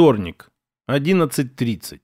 Вторник, 11.30.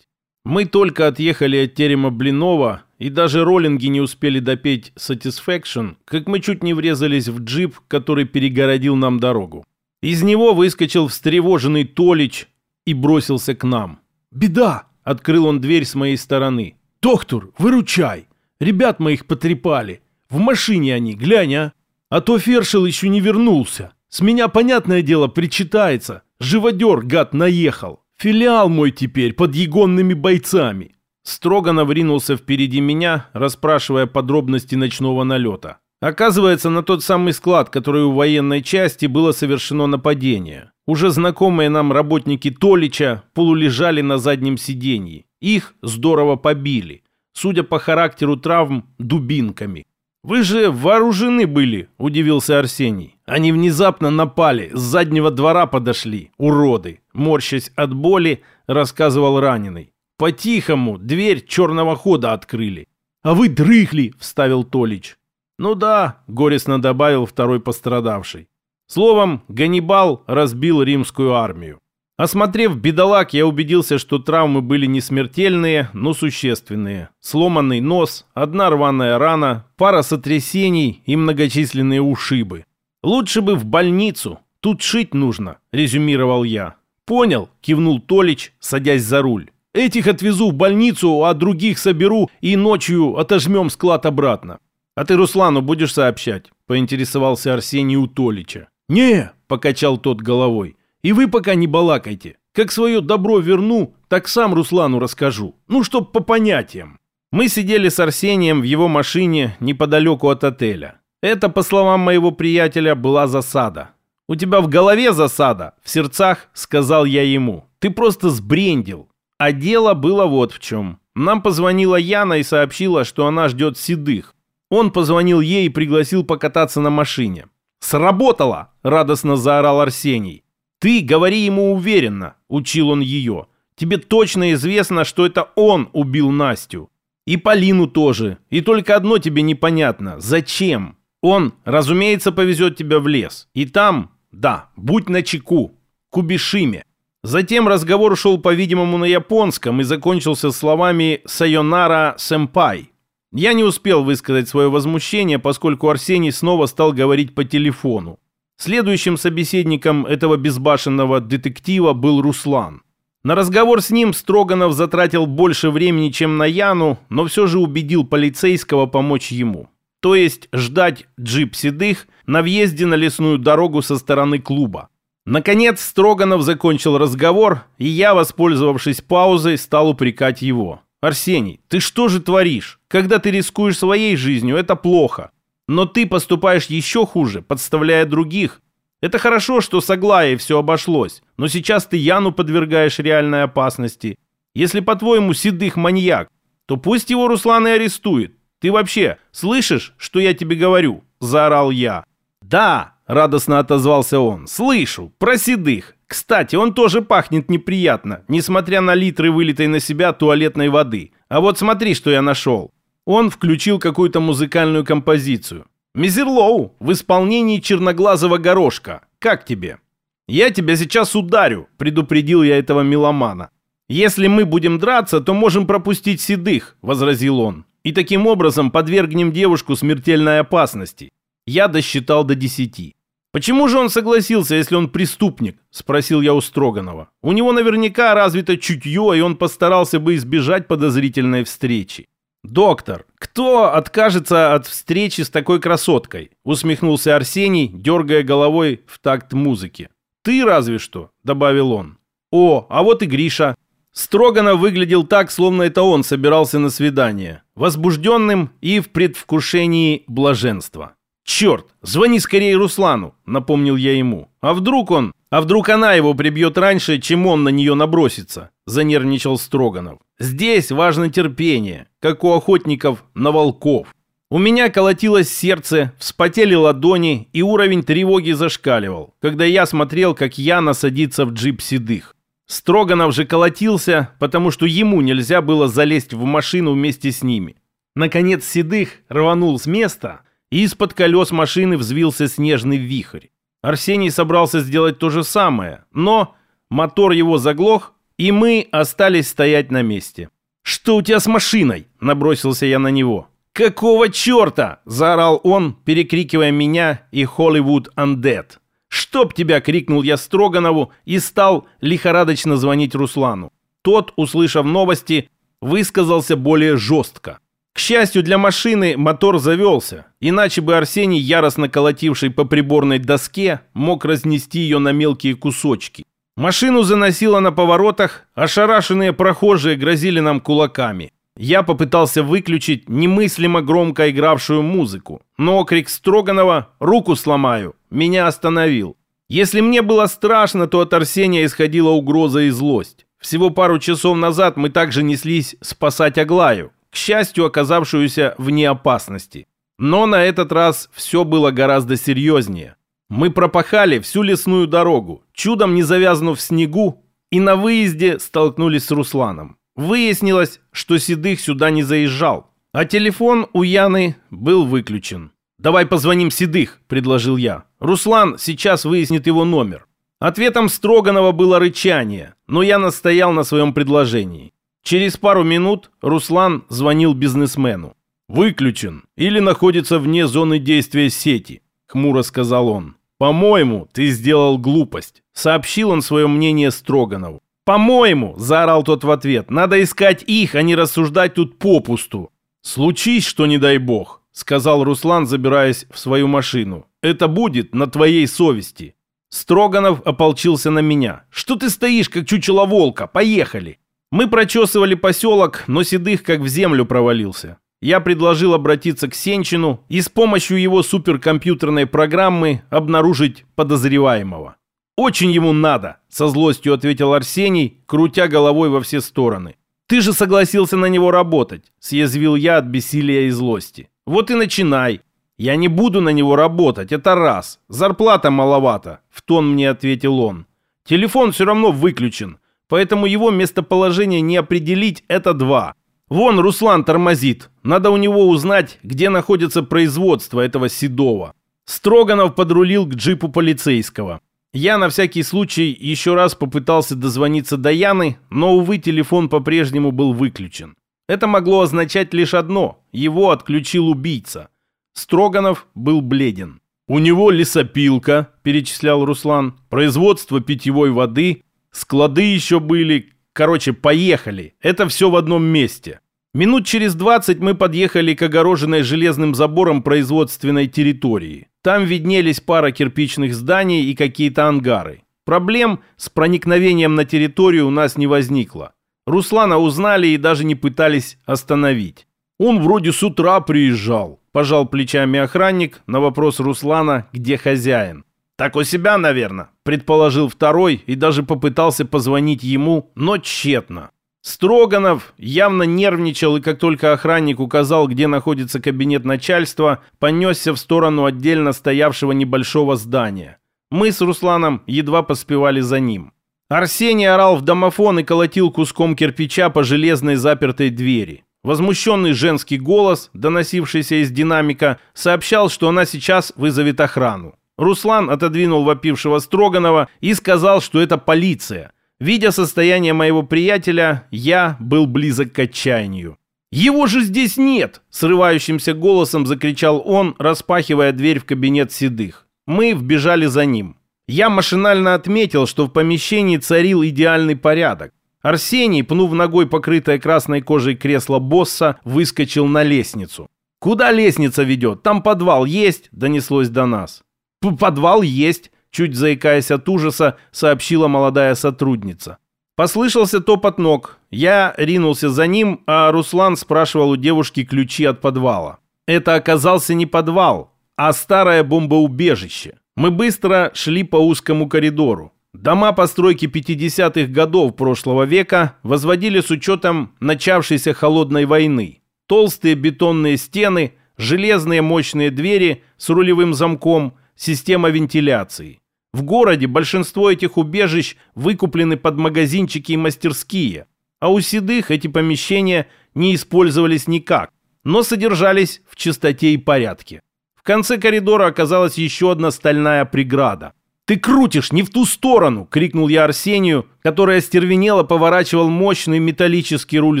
Мы только отъехали от терема Блинова, и даже роллинги не успели допеть Satisfaction, как мы чуть не врезались в джип, который перегородил нам дорогу. Из него выскочил встревоженный Толич и бросился к нам. «Беда!» — открыл он дверь с моей стороны. «Доктор, выручай! Ребят моих потрепали. В машине они, глянь, а! А то Фершел еще не вернулся. С меня, понятное дело, причитается. Живодер, гад, наехал. Филиал мой теперь под егонными бойцами. Строганов ринулся впереди меня, расспрашивая подробности ночного налета. Оказывается, на тот самый склад, который у военной части, было совершено нападение. Уже знакомые нам работники Толича полулежали на заднем сиденье. Их здорово побили. Судя по характеру травм, дубинками. «Вы же вооружены были», – удивился Арсений. «Они внезапно напали, с заднего двора подошли, уроды», – морщась от боли, рассказывал раненый. «По-тихому дверь черного хода открыли». «А вы дрыхли», – вставил Толич. «Ну да», – горестно добавил второй пострадавший. Словом, Ганнибал разбил римскую армию. Осмотрев бедолаг, я убедился, что травмы были не смертельные, но существенные. Сломанный нос, одна рваная рана, пара сотрясений и многочисленные ушибы. «Лучше бы в больницу. Тут шить нужно», — резюмировал я. «Понял», — кивнул Толич, садясь за руль. «Этих отвезу в больницу, а других соберу и ночью отожмем склад обратно». «А ты Руслану будешь сообщать?» — поинтересовался Арсений у Толича. «Не», — покачал тот головой. И вы пока не балакайте. Как свое добро верну, так сам Руслану расскажу. Ну, чтоб по понятиям. Мы сидели с Арсением в его машине неподалеку от отеля. Это, по словам моего приятеля, была засада. «У тебя в голове засада», — в сердцах сказал я ему. «Ты просто сбрендил». А дело было вот в чем. Нам позвонила Яна и сообщила, что она ждет седых. Он позвонил ей и пригласил покататься на машине. «Сработало!» — радостно заорал Арсений. «Ты говори ему уверенно», — учил он ее. «Тебе точно известно, что это он убил Настю. И Полину тоже. И только одно тебе непонятно. Зачем? Он, разумеется, повезет тебя в лес. И там, да, будь начеку. Кубишиме». Затем разговор шел, по-видимому, на японском и закончился словами «Сайонара сэмпай». Я не успел высказать свое возмущение, поскольку Арсений снова стал говорить по телефону. Следующим собеседником этого безбашенного детектива был Руслан. На разговор с ним Строганов затратил больше времени, чем на Яну, но все же убедил полицейского помочь ему. То есть ждать джип седых на въезде на лесную дорогу со стороны клуба. Наконец Строганов закончил разговор, и я, воспользовавшись паузой, стал упрекать его. «Арсений, ты что же творишь? Когда ты рискуешь своей жизнью, это плохо. Но ты поступаешь еще хуже, подставляя других. Это хорошо, что с Аглаей все обошлось, но сейчас ты Яну подвергаешь реальной опасности. Если, по-твоему, Седых маньяк, то пусть его Руслан и арестует. Ты вообще слышишь, что я тебе говорю?» – заорал я. «Да!» – радостно отозвался он. «Слышу! Про Седых! Кстати, он тоже пахнет неприятно, несмотря на литры вылитой на себя туалетной воды. А вот смотри, что я нашел. Он включил какую-то музыкальную композицию. «Мизерлоу» в исполнении черноглазого горошка. Как тебе? «Я тебя сейчас ударю», — предупредил я этого меломана. «Если мы будем драться, то можем пропустить седых», — возразил он. «И таким образом подвергнем девушку смертельной опасности». Я досчитал до десяти. «Почему же он согласился, если он преступник?» – спросил я у Строганова. «У него наверняка развито чутье, и он постарался бы избежать подозрительной встречи». «Доктор, кто откажется от встречи с такой красоткой?» Усмехнулся Арсений, дергая головой в такт музыки. «Ты разве что», — добавил он. «О, а вот и Гриша». Строганов выглядел так, словно это он собирался на свидание. Возбужденным и в предвкушении блаженства. «Черт, звони скорее Руслану», — напомнил я ему. «А вдруг он... А вдруг она его прибьет раньше, чем он на нее набросится?» — занервничал Строганов. «Здесь важно терпение, как у охотников на волков». У меня колотилось сердце, вспотели ладони, и уровень тревоги зашкаливал, когда я смотрел, как Яна садится в джип седых. Строганов же колотился, потому что ему нельзя было залезть в машину вместе с ними. Наконец Седых рванул с места — и из-под колес машины взвился снежный вихрь. Арсений собрался сделать то же самое, но мотор его заглох, и мы остались стоять на месте. «Что у тебя с машиной?» – набросился я на него. «Какого черта?» – заорал он, перекрикивая меня и Холливуд Undead. «Чтоб тебя!» – крикнул я Строганову и стал лихорадочно звонить Руслану. Тот, услышав новости, высказался более жестко. К счастью для машины, мотор завелся, иначе бы Арсений, яростно колотивший по приборной доске, мог разнести ее на мелкие кусочки. Машину заносило на поворотах, ошарашенные прохожие грозили нам кулаками. Я попытался выключить немыслимо громко игравшую музыку, но крик Строганова «Руку сломаю!» меня остановил. Если мне было страшно, то от Арсения исходила угроза и злость. Всего пару часов назад мы также неслись спасать Аглаю, к счастью, оказавшуюся вне опасности. Но на этот раз все было гораздо серьезнее. Мы пропахали всю лесную дорогу, чудом не завязнув в снегу, и на выезде столкнулись с Русланом. Выяснилось, что Седых сюда не заезжал, а телефон у Яны был выключен. «Давай позвоним Седых», — предложил я. «Руслан сейчас выяснит его номер». Ответом Строганова было рычание, но я настоял на своем предложении. Через пару минут Руслан звонил бизнесмену. «Выключен или находится вне зоны действия сети», — хмуро сказал он. «По-моему, ты сделал глупость», — сообщил он свое мнение Строганову. «По-моему», — заорал тот в ответ, — «надо искать их, а не рассуждать тут попусту». «Случись, что не дай бог», — сказал Руслан, забираясь в свою машину. «Это будет на твоей совести». Строганов ополчился на меня. «Что ты стоишь, как чучело волка? Поехали!» Мы прочесывали поселок, но Седых как в землю провалился. Я предложил обратиться к Сенчину и с помощью его суперкомпьютерной программы обнаружить подозреваемого. «Очень ему надо», — со злостью ответил Арсений, крутя головой во все стороны. «Ты же согласился на него работать», — съязвил я от бессилия и злости. «Вот и начинай. Я не буду на него работать, это раз. Зарплата маловато», — в тон мне ответил он. «Телефон все равно выключен поэтому его местоположение не определить – это два. Вон Руслан тормозит, надо у него узнать, где находится производство этого Седова. Строганов подрулил к джипу полицейского. Я на всякий случай еще раз попытался дозвониться до Яны, но, увы, телефон по-прежнему был выключен. Это могло означать лишь одно – его отключил убийца. Строганов был бледен. «У него лесопилка», – перечислял Руслан, – «производство питьевой воды, Склады еще были. Короче, поехали. Это все в одном месте. Минут через 20 мы подъехали к огороженной железным забором производственной территории. Там виднелись пара кирпичных зданий и какие-то ангары. Проблем с проникновением на территорию у нас не возникло. Руслана узнали и даже не пытались остановить. Он вроде с утра приезжал, пожал плечами охранник на вопрос Руслана, где хозяин. «Так у себя, наверное», — предположил второй и даже попытался позвонить ему, но тщетно. Строганов явно нервничал, и как только охранник указал, где находится кабинет начальства, понесся в сторону отдельно стоявшего небольшого здания. Мы с Русланом едва поспевали за ним. Арсений орал в домофон и колотил куском кирпича по железной запертой двери. Возмущенный женский голос, доносившийся из динамика, сообщал, что она сейчас вызовет охрану. Руслан отодвинул вопившего Строганова и сказал, что это полиция. Видя состояние моего приятеля, я был близок к отчаянию. «Его же здесь нет!» – срывающимся голосом закричал он, распахивая дверь в кабинет седых. Мы вбежали за ним. Я машинально отметил, что в помещении царил идеальный порядок. Арсений, пнув ногой покрытое красной кожей кресло босса, выскочил на лестницу. «Куда лестница ведет? Там подвал есть?» – донеслось до нас. «Подвал есть», — чуть заикаясь от ужаса, сообщила молодая сотрудница. Послышался топот ног. Я ринулся за ним, а Руслан спрашивал у девушки ключи от подвала. Это оказался не подвал, а старое бомбоубежище. Мы быстро шли по узкому коридору. Дома постройки 50-х годов прошлого века возводили с учетом начавшейся холодной войны. Толстые бетонные стены, железные мощные двери с рулевым замком – система вентиляции. В городе большинство этих убежищ выкуплены под магазинчики и мастерские, а у седых эти помещения не использовались никак, но содержались в чистоте и порядке. В конце коридора оказалась еще одна стальная преграда. «Ты крутишь не в ту сторону!» — крикнул я Арсению, который остервенело поворачивал мощный металлический руль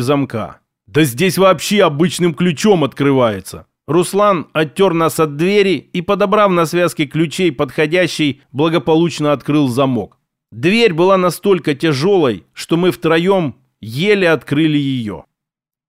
замка. «Да здесь вообще обычным ключом открывается!» Руслан оттер нас от двери и, подобрав на связке ключей подходящий, благополучно открыл замок. Дверь была настолько тяжелой, что мы втроем еле открыли ее.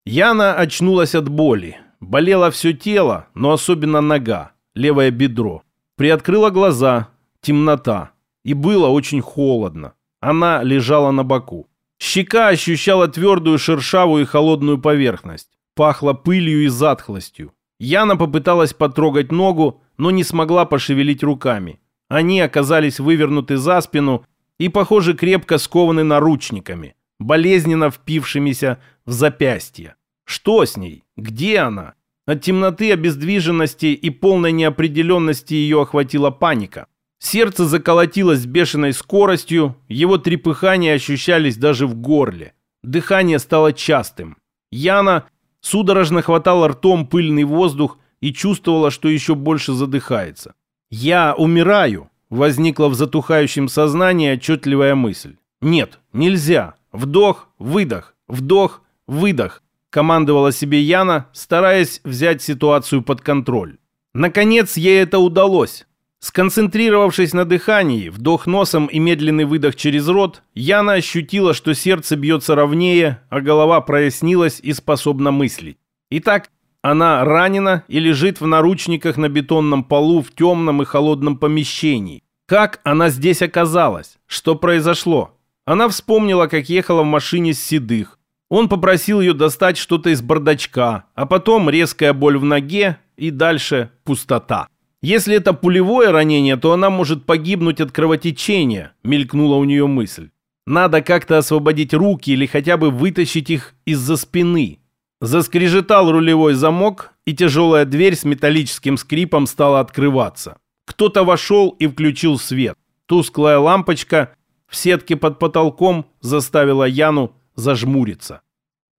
Яна очнулась от боли. Болело все тело, но особенно нога, левое бедро. Приоткрыла глаза, темнота. И было очень холодно. Она лежала на боку. Щека ощущала твердую, шершавую и холодную поверхность. Пахло пылью и затхлостью. Яна попыталась потрогать ногу, но не смогла пошевелить руками. Они оказались вывернуты за спину и, похоже, крепко скованы наручниками, болезненно впившимися в запястье. Что с ней? Где она? От темноты, обездвиженности и полной неопределенности ее охватила паника. Сердце заколотилось с бешеной скоростью, его трепыхания ощущались даже в горле. Дыхание стало частым. Яна судорожно хватала ртом пыльный воздух и чувствовала, что еще больше задыхается. «Я умираю», — возникла в затухающем сознании отчетливая мысль. «Нет, нельзя. Вдох, выдох, вдох, выдох командовала себе Яна, стараясь взять ситуацию под контроль. Наконец ей это удалось. Сконцентрировавшись на дыхании, вдох носом и медленный выдох через рот, Яна ощутила, что сердце бьется ровнее, а голова прояснилась и способна мыслить. Итак, она ранена и лежит в наручниках на бетонном полу в темном и холодном помещении. Как она здесь оказалась? Что произошло? Она вспомнила, как ехала в машине с седых, он попросил ее достать что-то из бардачка, а потом резкая боль в ноге и дальше пустота. Если это пулевое ранение, то она может погибнуть от кровотечения, мелькнула у нее мысль. Надо как-то освободить руки или хотя бы вытащить их из-за спины. Заскрежетал рулевой замок, и тяжелая дверь с металлическим скрипом стала открываться. Кто-то вошел и включил свет. Тусклая лампочка в сетке под потолком заставила Яну зажмуриться.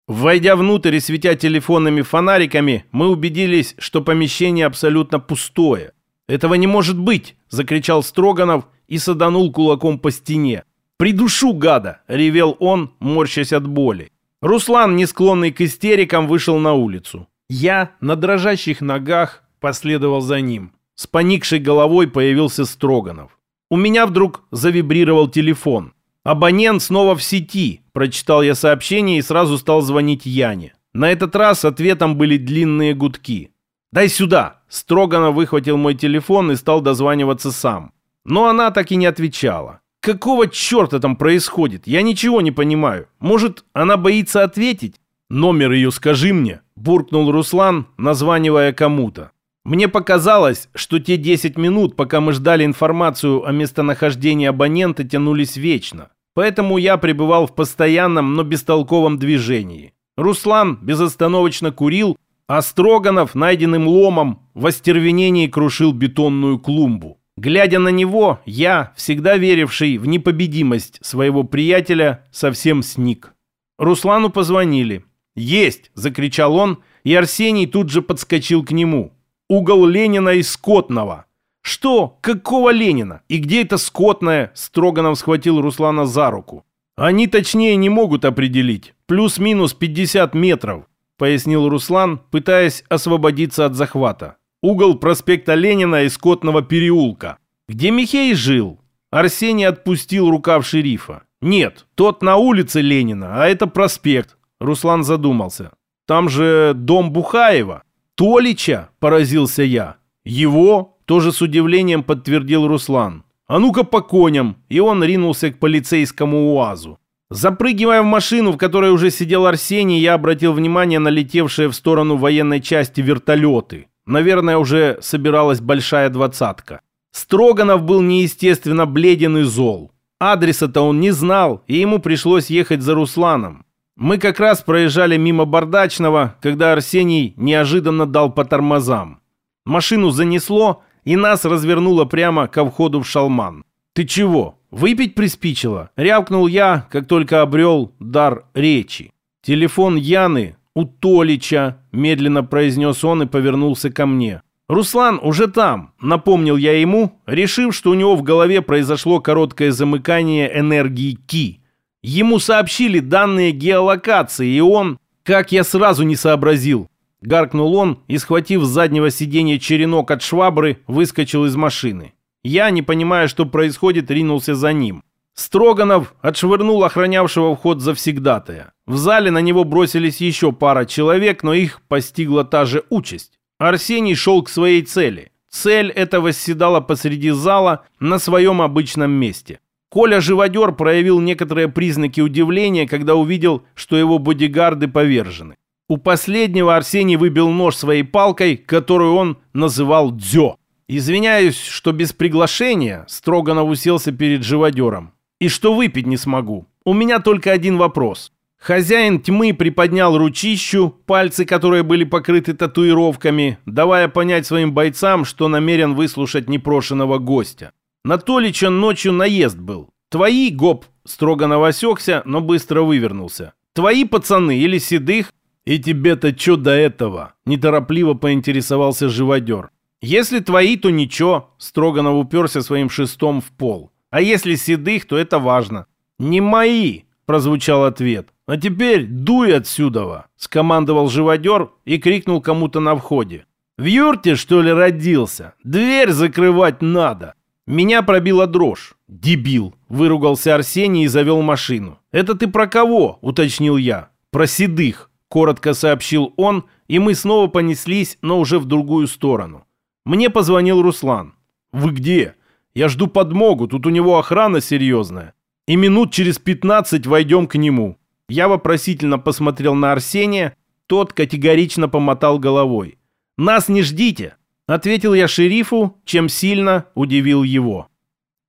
Войдя внутрь и светя телефонными фонариками, мы убедились, что помещение абсолютно пустое. «Этого не может быть!» – закричал Строганов и саданул кулаком по стене. «Придушу, гада!» – ревел он, морщась от боли. Руслан, не склонный к истерикам, вышел на улицу. Я на дрожащих ногах последовал за ним. С поникшей головой появился Строганов. У меня вдруг завибрировал телефон. «Абонент снова в сети», – прочитал я сообщение и сразу стал звонить Яне. На этот раз ответом были длинные гудки. «Дай сюда!» – Строгано выхватил мой телефон и стал дозваниваться сам. Но она так и не отвечала. «Какого черта там происходит? Я ничего не понимаю. Может, она боится ответить?» «Номер ее скажи мне», – буркнул Руслан, названивая кому-то. Мне показалось, что те 10 минут, пока мы ждали информацию о местонахождении абонента, тянулись вечно. Поэтому я пребывал в постоянном, но бестолковом движении. Руслан безостановочно курил, а Строганов, найденным ломом, в остервенении крушил бетонную клумбу. Глядя на него, я, всегда веривший в непобедимость своего приятеля, совсем сник. Руслану позвонили. «Есть!» – закричал он, и Арсений тут же подскочил к нему. «Угол Ленина и Скотного!» «Что? Какого Ленина? И где это скотное?» Строганов схватил Руслана за руку. «Они точнее не могут определить. Плюс-минус 50 метров», пояснил Руслан, пытаясь освободиться от захвата. «Угол проспекта Ленина и Скотного переулка. Где Михей жил?» Арсений отпустил рукав шерифа. «Нет, тот на улице Ленина, а это проспект». Руслан задумался. «Там же дом Бухаева». «Толича?» – поразился я. «Его?» Тоже с удивлением подтвердил Руслан. «А ну-ка по коням!» И он ринулся к полицейскому УАЗу. Запрыгивая в машину, в которой уже сидел Арсений, я обратил внимание на летевшие в сторону военной части вертолеты. Наверное, уже собиралась большая двадцатка. Строганов был неестественно бледен и зол. Адреса-то он не знал, и ему пришлось ехать за Русланом. Мы как раз проезжали мимо Бардачного, когда Арсений неожиданно дал по тормозам. Машину занесло, и нас развернуло прямо ко входу в шалман. «Ты чего, выпить приспичило?» — рявкнул я, как только обрел дар речи. «Телефон Яны у Толича», — медленно произнес он и повернулся ко мне. «Руслан уже там», — напомнил я ему, решив, что у него в голове произошло короткое замыкание энергии Ки. Ему сообщили данные геолокации, и он... Как я сразу не сообразил. Гаркнул он и, схватив с заднего сиденья черенок от швабры, выскочил из машины. Я, не понимая, что происходит, ринулся за ним. Строганов отшвырнул охранявшего вход завсегдатая. В зале на него бросились еще пара человек, но их постигла та же участь. Арсений шел к своей цели. Цель эта восседала посреди зала на своем обычном месте. Коля Живодер проявил некоторые признаки удивления, когда увидел, что его бодигарды повержены. У последнего Арсений выбил нож своей палкой, которую он называл «дзё». «Извиняюсь, что без приглашения», — Строганов уселся перед живодером. «И что выпить не смогу. У меня только один вопрос». Хозяин тьмы приподнял ручищу, пальцы которые были покрыты татуировками, давая понять своим бойцам, что намерен выслушать непрошенного гостя. На Толича ночью наезд был. Твои, гоп, строго навосекся, но быстро вывернулся. Твои пацаны или седых? И тебе-то что до этого? Неторопливо поинтересовался живодер. Если твои, то ничего, строго уперся своим шестом в пол. А если седых, то это важно. Не мои, прозвучал ответ. А теперь дуй отсюда, скомандовал живодер и крикнул кому-то на входе. В юрте, что ли, родился? Дверь закрывать надо. Меня пробила дрожь. «Дебил!» – выругался Арсений и завел машину. «Это ты про кого?» – уточнил я. «Про седых», – коротко сообщил он, и мы снова понеслись, но уже в другую сторону. Мне позвонил Руслан. «Вы где?» «Я жду подмогу, тут у него охрана серьезная. И минут через пятнадцать войдем к нему». Я вопросительно посмотрел на Арсения, тот категорично помотал головой. «Нас не ждите!» Ответил я шерифу, чем сильно удивил его.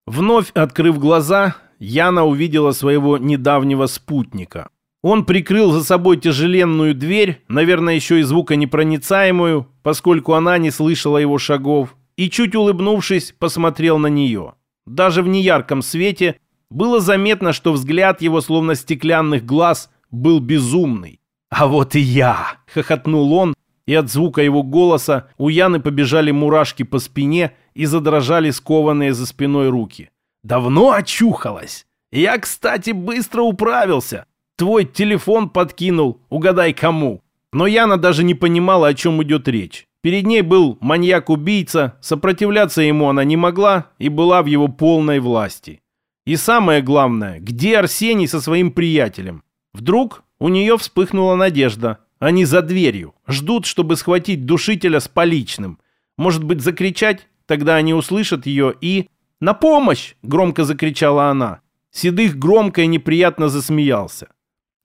Вновь открыв глаза, Яна увидела своего недавнего спутника. Он прикрыл за собой тяжеленную дверь, наверное, еще и звуконепроницаемую, поскольку она не слышала его шагов, и, чуть улыбнувшись, посмотрел на нее. Даже в неярком свете было заметно, что взгляд его, словно стеклянных глаз, был безумный. «А вот и я!» — хохотнул он, и от звука его голоса у Яны побежали мурашки по спине и задрожали скованные за спиной руки. «Давно очухалась! Я, кстати, быстро управился! Твой телефон подкинул, угадай кому!» Но Яна даже не понимала, о чем идет речь. Перед ней был маньяк-убийца, сопротивляться ему она не могла и была в его полной власти. И самое главное, где Арсений со своим приятелем? Вдруг у нее вспыхнула надежда – они за дверью. Ждут, чтобы схватить душителя с поличным. Может быть, закричать? Тогда они услышат ее и... «На помощь!» — громко закричала она. Седых громко и неприятно засмеялся.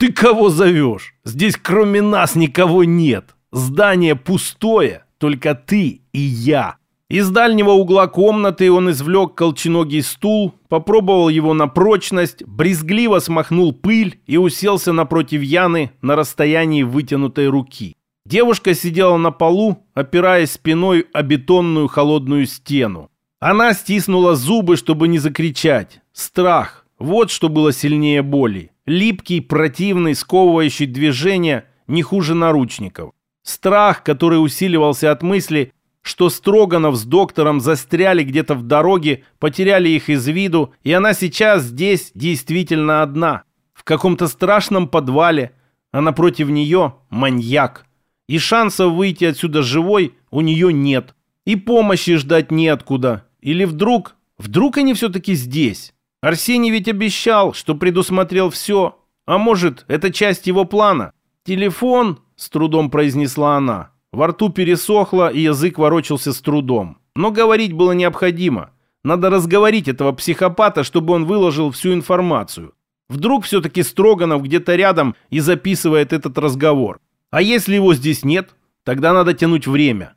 «Ты кого зовешь? Здесь кроме нас никого нет. Здание пустое, только ты и я». Из дальнего угла комнаты он извлек колченогий стул, попробовал его на прочность, брезгливо смахнул пыль и уселся напротив Яны на расстоянии вытянутой руки. Девушка сидела на полу, опираясь спиной о бетонную холодную стену. Она стиснула зубы, чтобы не закричать. Страх. Вот что было сильнее боли. Липкий, противный, сковывающий движение не хуже наручников. Страх, который усиливался от мысли, что Строганов с доктором застряли где-то в дороге, потеряли их из виду, и она сейчас здесь действительно одна, в каком-то страшном подвале, а напротив нее маньяк. И шансов выйти отсюда живой у нее нет. И помощи ждать неоткуда. Или вдруг, вдруг они все-таки здесь? Арсений ведь обещал, что предусмотрел все. А может, это часть его плана? Телефон, с трудом произнесла она. Во рту пересохло, и язык ворочался с трудом. Но говорить было необходимо. Надо разговорить этого психопата, чтобы он выложил всю информацию. Вдруг все-таки Строганов где-то рядом и записывает этот разговор. А если его здесь нет, тогда надо тянуть время.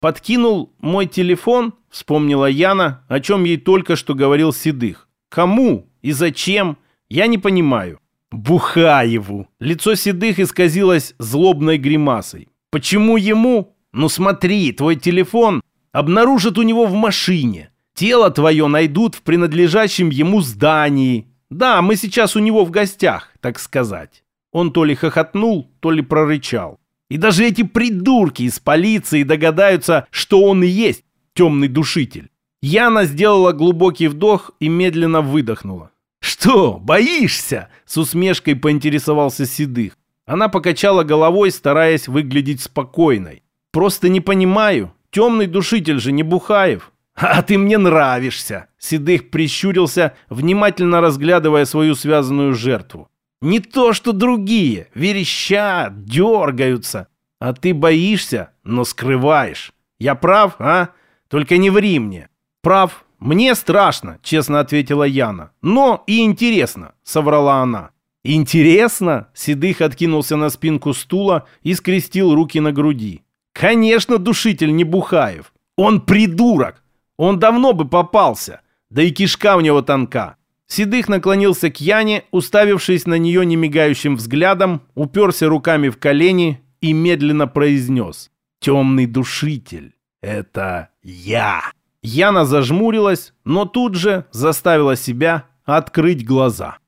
Подкинул мой телефон, вспомнила Яна, о чем ей только что говорил Седых. Кому и зачем, я не понимаю. Бухаеву. Лицо Седых исказилось злобной гримасой. Почему ему? Ну смотри, твой телефон обнаружат у него в машине. Тело твое найдут в принадлежащем ему здании. Да, мы сейчас у него в гостях, так сказать. Он то ли хохотнул, то ли прорычал. И даже эти придурки из полиции догадаются, что он и есть темный душитель. Яна сделала глубокий вдох и медленно выдохнула. «Что, боишься?» — с усмешкой поинтересовался Седых. Она покачала головой, стараясь выглядеть спокойной. «Просто не понимаю. Темный душитель же не Бухаев». «А ты мне нравишься!» Седых прищурился, внимательно разглядывая свою связанную жертву. «Не то, что другие. Верещат, дергаются. А ты боишься, но скрываешь. Я прав, а? Только не ври мне». «Прав. Мне страшно», — честно ответила Яна. «Но и интересно», — соврала она. «Интересно?» — Седых откинулся на спинку стула и скрестил руки на груди. «Конечно, душитель не Бухаев. Он придурок. Он давно бы попался. Да и кишка у него тонка». Седых наклонился к Яне, уставившись на нее немигающим взглядом, уперся руками в колени и медленно произнес. «Темный душитель. Это я». Яна зажмурилась, но тут же заставила себя открыть глаза.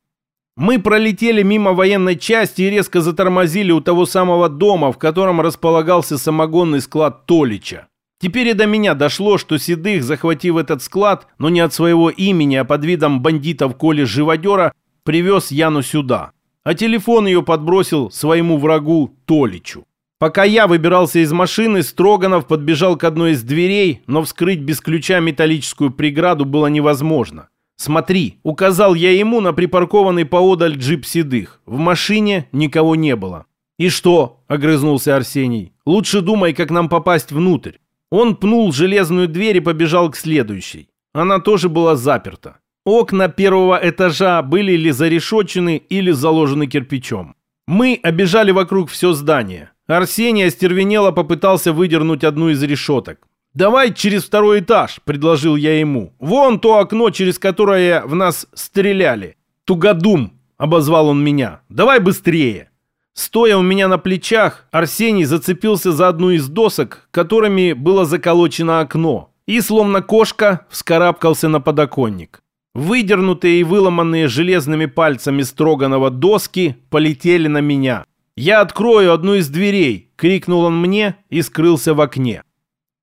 Мы пролетели мимо военной части и резко затормозили у того самого дома, в котором располагался самогонный склад Толича. Теперь и до меня дошло, что Седых, захватив этот склад, но не от своего имени, а под видом бандитов Коли Живодера, привез Яну сюда. А телефон ее подбросил своему врагу Толичу. Пока я выбирался из машины, Строганов подбежал к одной из дверей, но вскрыть без ключа металлическую преграду было невозможно. «Смотри», — указал я ему на припаркованный поодаль джип седых. В машине никого не было. «И что?» — огрызнулся Арсений. «Лучше думай, как нам попасть внутрь». Он пнул железную дверь и побежал к следующей. Она тоже была заперта. Окна первого этажа были или зарешочены, или заложены кирпичом. Мы обежали вокруг все здание. Арсений остервенело попытался выдернуть одну из решеток. «Давай через второй этаж», — предложил я ему. «Вон то окно, через которое в нас стреляли». «Тугодум», — обозвал он меня. «Давай быстрее». Стоя у меня на плечах, Арсений зацепился за одну из досок, которыми было заколочено окно, и, словно кошка, вскарабкался на подоконник. Выдернутые и выломанные железными пальцами строганного доски полетели на меня. «Я открою одну из дверей!» — крикнул он мне и скрылся в окне.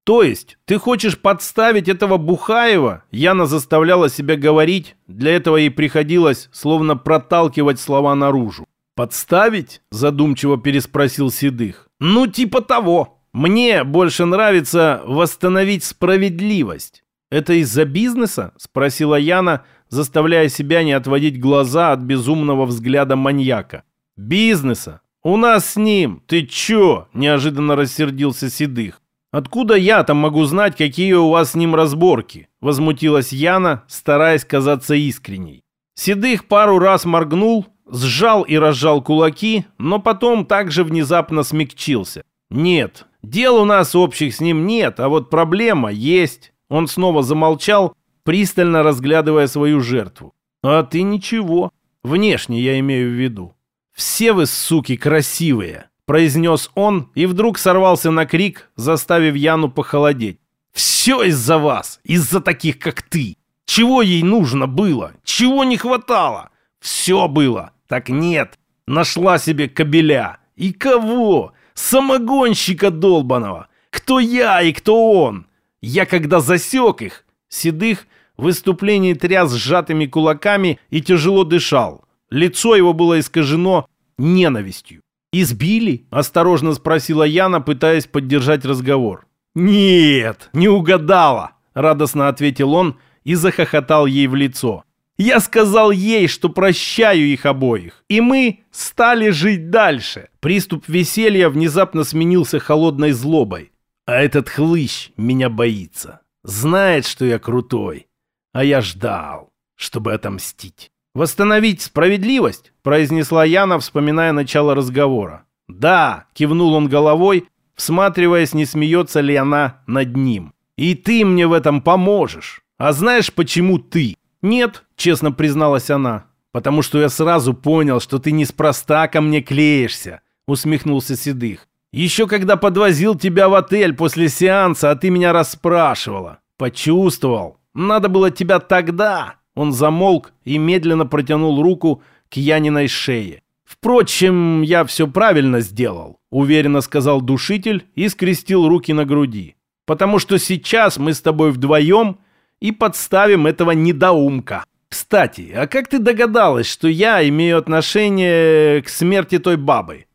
«То есть ты хочешь подставить этого Бухаева?» Яна заставляла себя говорить, для этого ей приходилось словно проталкивать слова наружу. «Подставить?» – задумчиво переспросил Седых. «Ну, типа того. Мне больше нравится восстановить справедливость». «Это из-за бизнеса?» – спросила Яна, заставляя себя не отводить глаза от безумного взгляда маньяка. «Бизнеса? У нас с ним! Ты чё?» – неожиданно рассердился Седых. «Откуда я там могу знать, какие у вас с ним разборки?» – возмутилась Яна, стараясь казаться искренней. Седых пару раз моргнул, сжал и разжал кулаки, но потом также внезапно смягчился. «Нет, дел у нас общих с ним нет, а вот проблема есть». Он снова замолчал, пристально разглядывая свою жертву. «А ты ничего. Внешне я имею в виду. Все вы, суки, красивые!» произнес он и вдруг сорвался на крик, заставив Яну похолодеть. «Все из-за вас! Из-за таких, как ты! Чего ей нужно было? Чего не хватало? Все было! Так нет! Нашла себе кобеля! И кого? Самогонщика долбаного! Кто я и кто он? Я когда засек их, Седых в выступлении тряс сжатыми кулаками и тяжело дышал. Лицо его было искажено ненавистью. «Избили?» – осторожно спросила Яна, пытаясь поддержать разговор. «Нет, не угадала!» – радостно ответил он и захохотал ей в лицо. «Я сказал ей, что прощаю их обоих, и мы стали жить дальше!» Приступ веселья внезапно сменился холодной злобой. «А этот хлыщ меня боится. Знает, что я крутой. А я ждал, чтобы отомстить». «Восстановить справедливость?» – произнесла Яна, вспоминая начало разговора. «Да!» – кивнул он головой, всматриваясь, не смеется ли она над ним. «И ты мне в этом поможешь. А знаешь, почему ты?» «Нет», – честно призналась она. «Потому что я сразу понял, что ты неспроста ко мне клеишься», – усмехнулся Седых. «Еще когда подвозил тебя в отель после сеанса, а ты меня расспрашивала. Почувствовал. Надо было тебя тогда, он замолк и медленно протянул руку к Яниной шее. «Впрочем, я все правильно сделал. уверенно сказал душитель и скрестил руки на груди. Потому что сейчас мы с тобой вдвоем и подставим этого недоумка. Кстати, а как ты догадалась, что я имею отношение к смерти той бабы?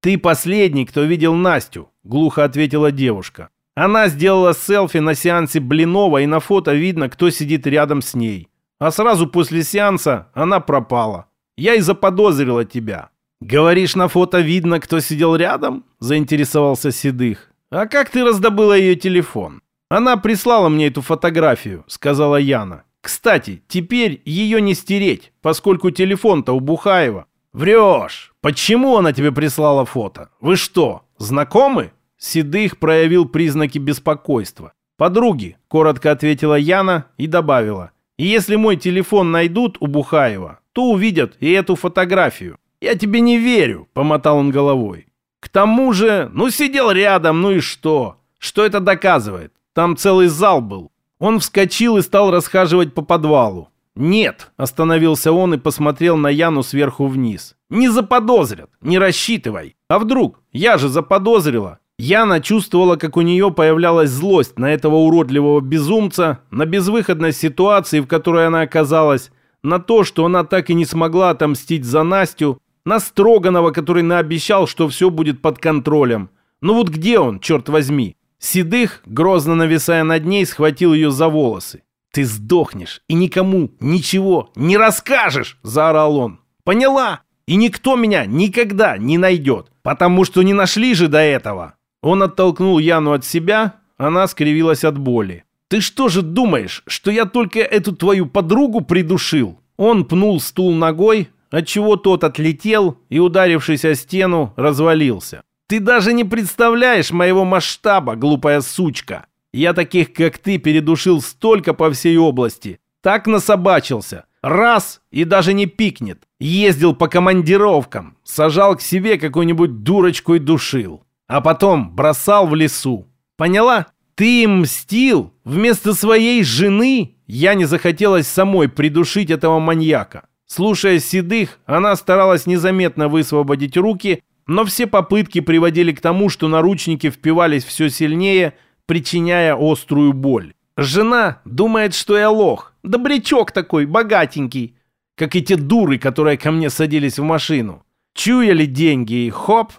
Ты последний, кто видел Настю, глухо ответила девушка. Она сделала селфи на сеансе Блинова, и на фото видно, кто сидит рядом с ней. А сразу после сеанса она пропала. Я и заподозрила тебя. Говоришь, на фото видно, кто сидел рядом? Заинтересовался Седых. А как ты раздобыла ее телефон? Она прислала мне эту фотографию, сказала Яна. Кстати, теперь ее не стереть, поскольку телефон-то у Бухаева. Врешь. Почему она тебе прислала фото? Вы что, знакомы? Седых проявил признаки беспокойства. «Подруги», — коротко ответила Яна и добавила. «И если мой телефон найдут у Бухаева, то увидят и эту фотографию». «Я тебе не верю», — помотал он головой. «К тому же, ну сидел рядом, ну и что? Что это доказывает? Там целый зал был». Он вскочил и стал расхаживать по подвалу. «Нет», — остановился он и посмотрел на Яну сверху вниз. «Не заподозрят, не рассчитывай. А вдруг? Я же заподозрила. Яна чувствовала, как у нее появлялась злость на этого уродливого безумца, на безвыходность ситуации, в которой она оказалась, на то, что она так и не смогла отомстить за Настю, на Строганова, который наобещал, что все будет под контролем. Ну вот где он, черт возьми? Седых, грозно нависая над ней, схватил ее за волосы. «Ты сдохнешь и никому ничего не расскажешь!» – заорал он. «Поняла? И никто меня никогда не найдет, потому что не нашли же до этого!» Он оттолкнул Яну от себя, она скривилась от боли. «Ты что же думаешь, что я только эту твою подругу придушил?» Он пнул стул ногой, отчего тот отлетел и, ударившись о стену, развалился. «Ты даже не представляешь моего масштаба, глупая сучка! Я таких, как ты, передушил столько по всей области. Так насобачился. Раз и даже не пикнет. Ездил по командировкам, сажал к себе какую-нибудь дурочку и душил а потом бросал в лесу. Поняла? Ты им мстил вместо своей жены? Я не захотелось самой придушить этого маньяка. Слушая седых, она старалась незаметно высвободить руки, но все попытки приводили к тому, что наручники впивались все сильнее, причиняя острую боль. Жена думает, что я лох, добрячок такой, богатенький, как и те дуры, которые ко мне садились в машину. Чуяли деньги и хоп,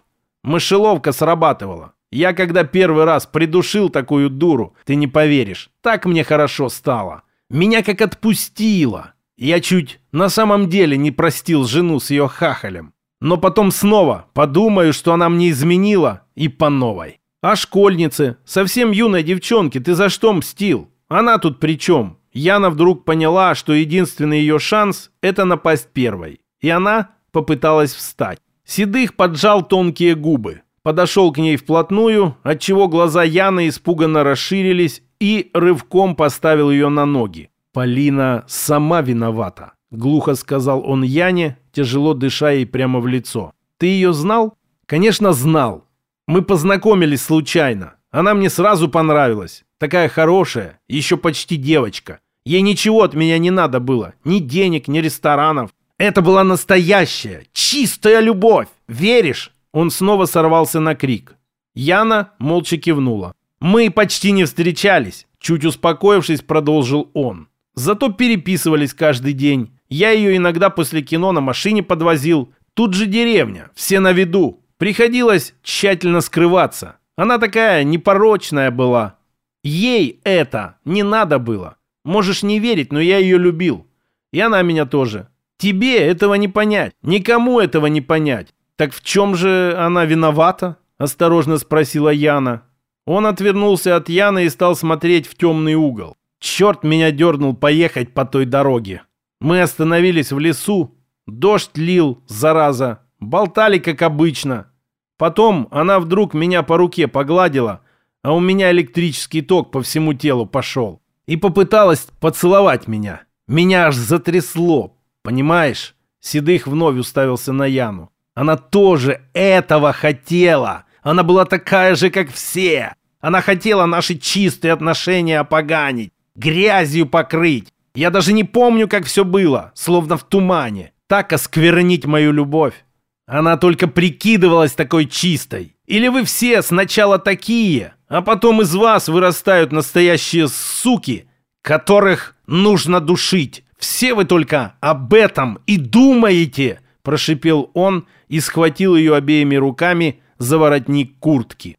Мышеловка срабатывала. Я когда первый раз придушил такую дуру, ты не поверишь, так мне хорошо стало. Меня как отпустило. Я чуть на самом деле не простил жену с ее хахалем. Но потом снова подумаю, что она мне изменила, и по новой. А школьнице, совсем юной девчонке, ты за что мстил? Она тут при чем? Яна вдруг поняла, что единственный ее шанс – это напасть первой. И она попыталась встать. Седых поджал тонкие губы, подошел к ней вплотную, отчего глаза Яны испуганно расширились и рывком поставил ее на ноги. «Полина сама виновата», — глухо сказал он Яне, тяжело дыша ей прямо в лицо. «Ты ее знал?» «Конечно, знал. Мы познакомились случайно. Она мне сразу понравилась. Такая хорошая, еще почти девочка. Ей ничего от меня не надо было. Ни денег, ни ресторанов. Это была настоящая, чистая любовь. Веришь? Он снова сорвался на крик. Яна молча кивнула. Мы почти не встречались. Чуть успокоившись, продолжил он. Зато переписывались каждый день. Я ее иногда после кино на машине подвозил. Тут же деревня, все на виду. Приходилось тщательно скрываться. Она такая непорочная была. Ей это не надо было. Можешь не верить, но я ее любил. И она меня тоже. Тебе этого не понять, никому этого не понять. Так в чем же она виновата? Осторожно спросила Яна. Он отвернулся от Яны и стал смотреть в темный угол. Черт меня дернул поехать по той дороге. Мы остановились в лесу. Дождь лил, зараза. Болтали, как обычно. Потом она вдруг меня по руке погладила, а у меня электрический ток по всему телу пошел. И попыталась поцеловать меня. Меня аж затрясло, Понимаешь? Седых вновь уставился на Яну. Она тоже этого хотела. Она была такая же, как все. Она хотела наши чистые отношения опоганить, грязью покрыть. Я даже не помню, как все было, словно в тумане. Так осквернить мою любовь. Она только прикидывалась такой чистой. Или вы все сначала такие, а потом из вас вырастают настоящие суки, которых нужно душить. Все вы только об этом и думаете, прошипел он и схватил ее обеими руками за воротник куртки.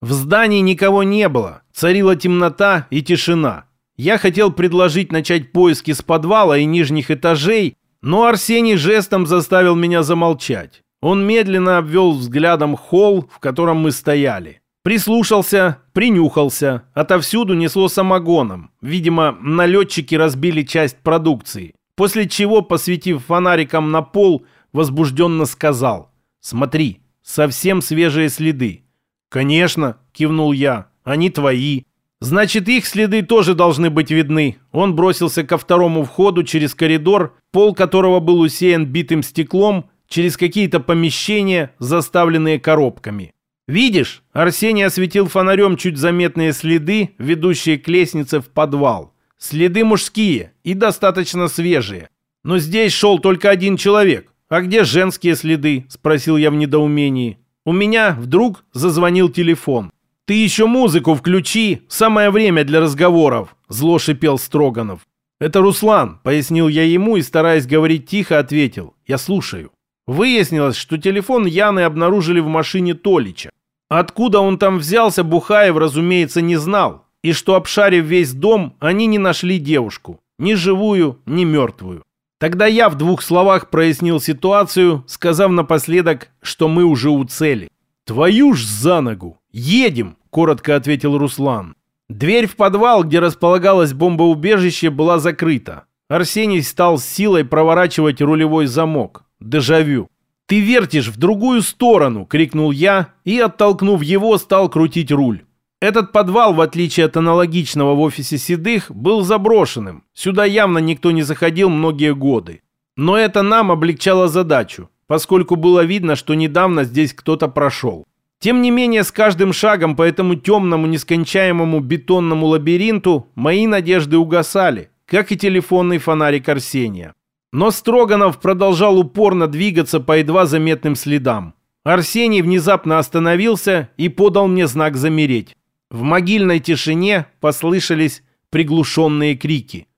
В здании никого не было, царила темнота и тишина. Я хотел предложить начать поиски с подвала и нижних этажей, но Арсений жестом заставил меня замолчать. Он медленно обвел взглядом холл, в котором мы стояли. Прислушался, принюхался. Отовсюду несло самогоном. Видимо, налетчики разбили часть продукции. После чего, посветив фонариком на пол, возбужденно сказал «Смотри, совсем свежие следы». «Конечно», — кивнул я, — «они твои». «Значит, их следы тоже должны быть видны». Он бросился ко второму входу через коридор, пол которого был усеян битым стеклом, через какие-то помещения, заставленные коробками. «Видишь?» Арсений осветил фонарем чуть заметные следы, ведущие к лестнице в подвал. Следы мужские и достаточно свежие. Но здесь шел только один человек. «А где женские следы?» – спросил я в недоумении. У меня вдруг зазвонил телефон. «Ты еще музыку включи, самое время для разговоров», – зло шипел Строганов. «Это Руслан», – пояснил я ему и, стараясь говорить тихо, ответил. «Я слушаю». Выяснилось, что телефон Яны обнаружили в машине Толича. Откуда он там взялся, Бухаев, разумеется, не знал. И что, обшарив весь дом, они не нашли девушку. Ни живую, ни мертвую. Тогда я в двух словах прояснил ситуацию, сказав напоследок, что мы уже у цели. «Твою ж за ногу! Едем!» – коротко ответил Руслан. Дверь в подвал, где располагалось бомбоубежище, была закрыта. Арсений стал с силой проворачивать рулевой замок. Дежавю. «Ты вертишь в другую сторону!» – крикнул я и, оттолкнув его, стал крутить руль. Этот подвал, в отличие от аналогичного в офисе Седых, был заброшенным. Сюда явно никто не заходил многие годы. Но это нам облегчало задачу, поскольку было видно, что недавно здесь кто-то прошел. Тем не менее, с каждым шагом по этому темному, нескончаемому бетонному лабиринту мои надежды угасали, как и телефонный фонарик Арсения. Но Строганов продолжал упорно двигаться по едва заметным следам. Арсений внезапно остановился и подал мне знак замереть. В могильной тишине послышались приглушенные крики.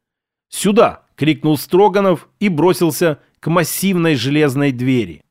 «Сюда!» — крикнул Строганов и бросился к массивной железной двери.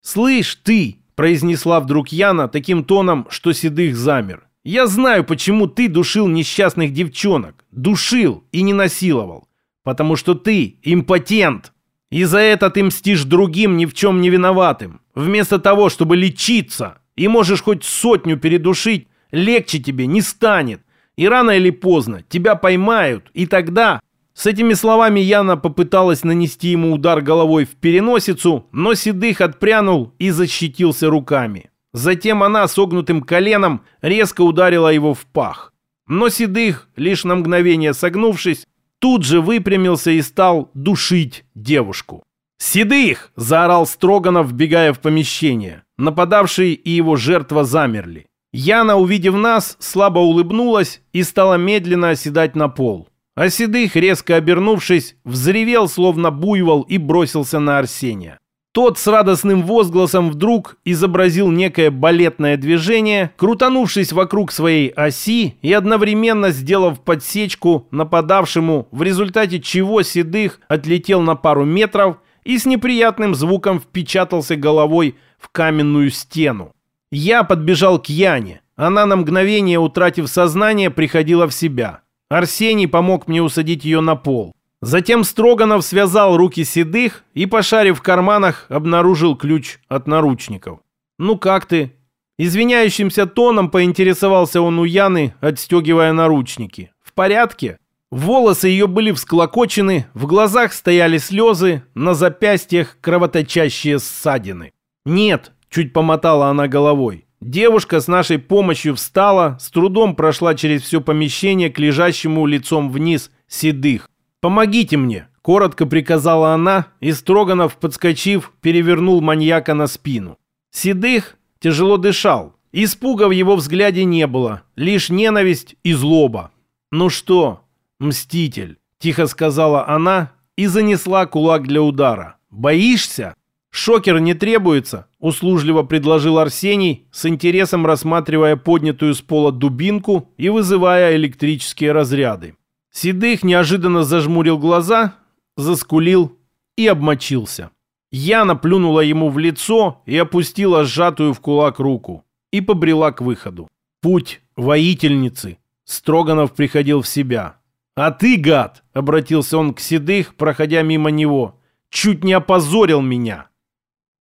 «Слышь, ты!» — произнесла вдруг Яна таким тоном, что Седых замер. «Я знаю, почему ты душил несчастных девчонок. Душил и не насиловал. Потому что ты импотент. И за это ты мстишь другим ни в чем не виноватым. Вместо того, чтобы лечиться. И можешь хоть сотню передушить, легче тебе не станет. И рано или поздно тебя поймают, и тогда... С этими словами Яна попыталась нанести ему удар головой в переносицу, но Седых отпрянул и защитился руками. Затем она согнутым коленом резко ударила его в пах. Но Седых, лишь на мгновение согнувшись, тут же выпрямился и стал душить девушку. «Седых!» – заорал Строганов, вбегая в помещение. Нападавший и его жертва замерли. Яна, увидев нас, слабо улыбнулась и стала медленно оседать на пол. А Седых, резко обернувшись, взревел, словно буйвол, и бросился на Арсения. Тот с радостным возгласом вдруг изобразил некое балетное движение, крутанувшись вокруг своей оси и одновременно сделав подсечку нападавшему, в результате чего Седых отлетел на пару метров и с неприятным звуком впечатался головой в каменную стену. Я подбежал к Яне. Она на мгновение, утратив сознание, приходила в себя. Арсений помог мне усадить ее на пол. Затем Строганов связал руки седых и, пошарив в карманах, обнаружил ключ от наручников. «Ну как ты?» Извиняющимся тоном поинтересовался он у Яны, отстегивая наручники. «В порядке?» Волосы ее были всклокочены, в глазах стояли слезы, на запястьях кровоточащие ссадины. «Нет», Чуть помотала она головой. Девушка с нашей помощью встала, с трудом прошла через все помещение к лежащему лицом вниз седых. «Помогите мне!» – коротко приказала она, и Строганов, подскочив, перевернул маньяка на спину. Седых тяжело дышал. Испуга в его взгляде не было, лишь ненависть и злоба. «Ну что, мститель?» – тихо сказала она и занесла кулак для удара. «Боишься?» «Шокер не требуется», — услужливо предложил Арсений, с интересом рассматривая поднятую с пола дубинку и вызывая электрические разряды. Седых неожиданно зажмурил глаза, заскулил и обмочился. Яна плюнула ему в лицо и опустила сжатую в кулак руку и побрела к выходу. Путь воительницы. Строганов приходил в себя. «А ты, гад!» — обратился он к Седых, проходя мимо него. «Чуть не опозорил меня!»